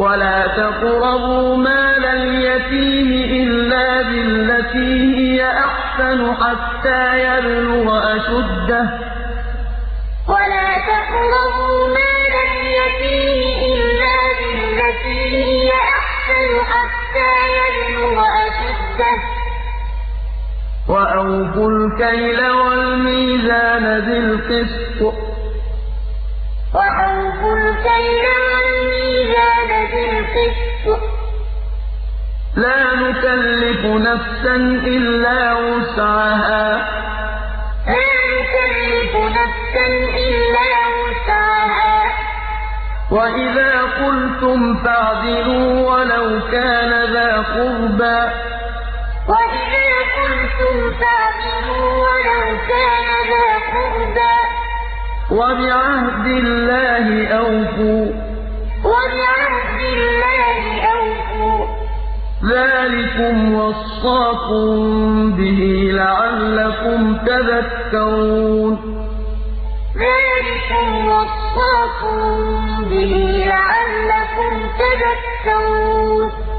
وَلَا تَقْرَبُوا مَالَ الْيَتِيمِ إِلَّا بِالَّتِي هِيَ أَحْسَنُ حَتَّىٰ يَبْلُغَ أَشُدَّهُ ۖ. وَلَا تَقْرَبُوا مَالَ الْيَتِيمِ إِلَّا بِالَّتِي هِيَ أَحْسَنُ حَتَّىٰ يَبْلُغَ أَشُدَّهُ ۖ. وَأَوْفُوا الْكَيْلَ وَالْمِيزَانَ بِالْقِسْطِ ۖ. وَأَوْفُوا الْكَيْلَ وَالْمِيزَانَ لَا نُكَلِّفُ نَفْسًا إِلَّا وُسْعَهَا ۖ. لَا نُكَلِّفُ نَفْسًا إِلَّا وُسْعَهَا ۖ. وَإِذَا قُلْتُمْ فَاعْدِلُوا وَلَوْ كَانَ ذَا قُرْبَىٰ ۖ. وَإِذَا قُلْتُمْ فَاعْدِلُوا وَلَوْ كَانَ ذَا قُرْبَىٰ ۖ. وَبِعَهْدِ اللَّهِ أَوْفُوا ۚ. وَبِعَهْدِ اللَّهِ ذَٰلِكُمْ وَصَّاكُم بِهِ لَعَلَّكُمْ تَذَكَّرُونَ ذَٰلِكُمْ وَصَّاكُم بِهِ لَعَلَّكُمْ تَذَكَّرُونَ